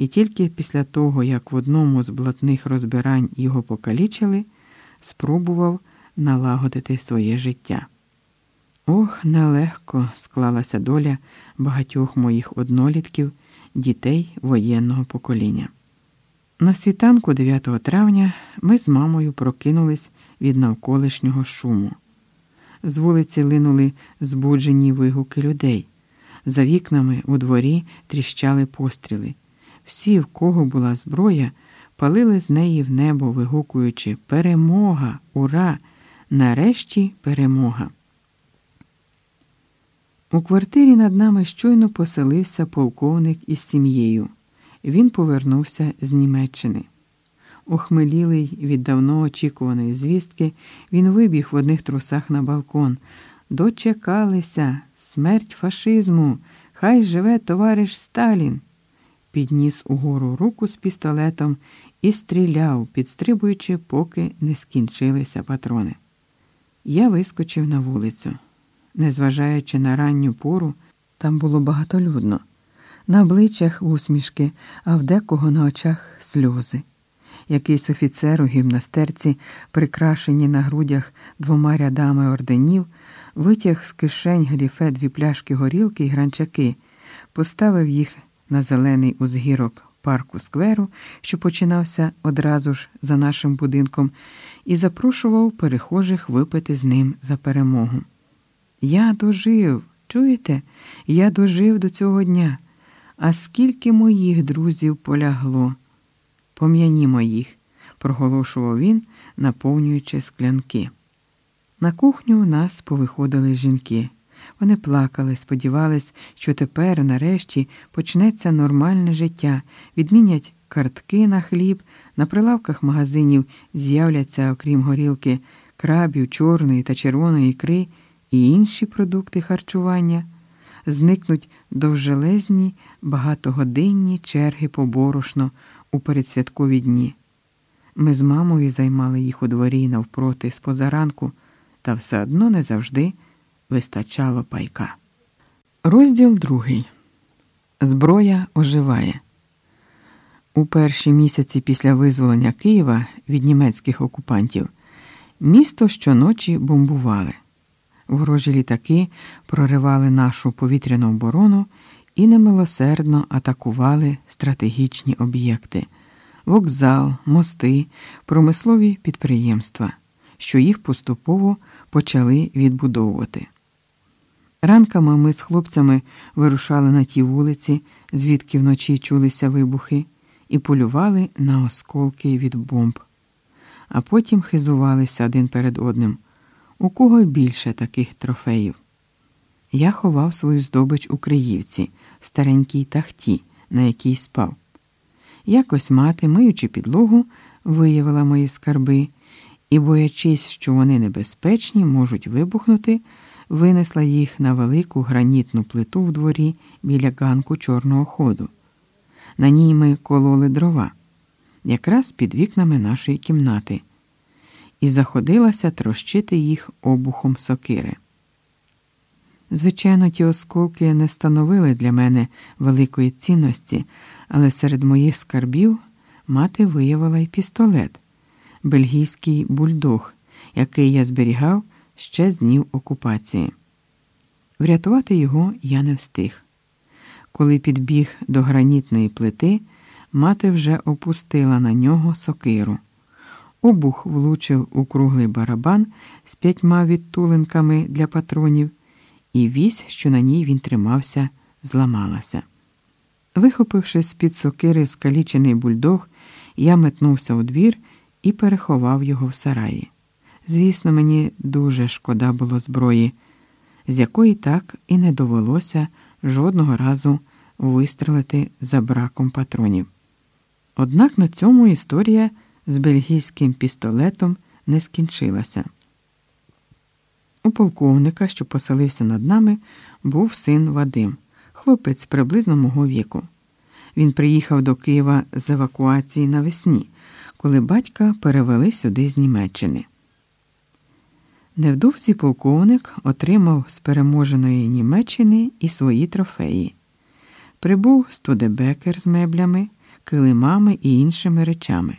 і тільки після того, як в одному з блатних розбирань його покалічили, спробував налагодити своє життя. Ох, нелегко склалася доля багатьох моїх однолітків, дітей воєнного покоління. На світанку 9 травня ми з мамою прокинулись від навколишнього шуму. З вулиці линули збуджені вигуки людей. За вікнами у дворі тріщали постріли. Всі, в кого була зброя, палили з неї в небо, вигукуючи Перемога! Ура! Нарешті перемога! У квартирі над нами щойно поселився полковник із сім'єю. Він повернувся з Німеччини. Охмелілий від давно очікуваної звістки, він вибіг в одних трусах на балкон. Дочекалися смерть фашизму, хай живе товариш Сталін. Підніс угору руку з пістолетом і стріляв, підстрибуючи, поки не скінчилися патрони. Я вискочив на вулицю. Незважаючи на ранню пору, там було багатолюдно, на обличчях усмішки, а в декого на очах сльози. Якийсь офіцер у гімнастерці, прикрашені на грудях двома рядами орденів, витяг з кишень галіфе дві пляшки горілки і гранчаки, поставив їх на зелений узгірок парку скверу, що починався одразу ж за нашим будинком, і запрошував перехожих випити з ним за перемогу. Я дожив, чуєте? Я дожив до цього дня. А скільки моїх друзів полягло? Пом'янімо їх, проголошував він, наповнюючи склянки. На кухню у нас повиходили жінки. Вони плакали, сподівались, що тепер, нарешті, почнеться нормальне життя, відмінять картки на хліб, на прилавках магазинів з'являться, окрім горілки, крабів, чорної та червоної ікри і інші продукти харчування, зникнуть довжелезні багатогодинні черги по борошно у передсвяткові дні. Ми з мамою займали їх у дворі навпроти з позаранку, та все одно не завжди вистачало пайка. Розділ другий. Зброя оживає. У перші місяці після визволення Києва від німецьких окупантів місто щоночі бомбували. Ворожі літаки проривали нашу повітряну оборону і немилосердно атакували стратегічні об'єкти вокзал, мости, промислові підприємства, що їх поступово почали відбудовувати. Ранками ми з хлопцями вирушали на ті вулиці, звідки вночі чулися вибухи, і полювали на осколки від бомб, а потім хизувалися один перед одним. У кого більше таких трофеїв? Я ховав свою здобич у Криївці, в старенькій тахті, на якій спав. Якось мати, миючи підлогу, виявила мої скарби і, боячись, що вони небезпечні, можуть вибухнути, винесла їх на велику гранітну плиту в дворі біля ганку чорного ходу. На ній ми кололи дрова, якраз під вікнами нашої кімнати і заходилася трощити їх обухом сокири. Звичайно, ті осколки не становили для мене великої цінності, але серед моїх скарбів мати виявила й пістолет, бельгійський бульдог, який я зберігав ще з днів окупації. Врятувати його я не встиг. Коли підбіг до гранітної плити, мати вже опустила на нього сокиру. Обух влучив у круглий барабан з п'ятьма відтулинками для патронів, і вісь, що на ній він тримався, зламалася. Вихопивши з під сокири скалічений бульдог, я метнувся у двір і переховав його в сараї. Звісно, мені дуже шкода було зброї, з якої так і не довелося жодного разу вистрелити за браком патронів. Однак на цьому історія з бельгійським пістолетом не скінчилася. У полковника, що поселився над нами, був син Вадим, хлопець приблизно мого віку. Він приїхав до Києва з евакуації навесні, коли батька перевели сюди з Німеччини. Невдовзі полковник отримав з переможеної Німеччини і свої трофеї. Прибув студебекер з меблями, килимами і іншими речами.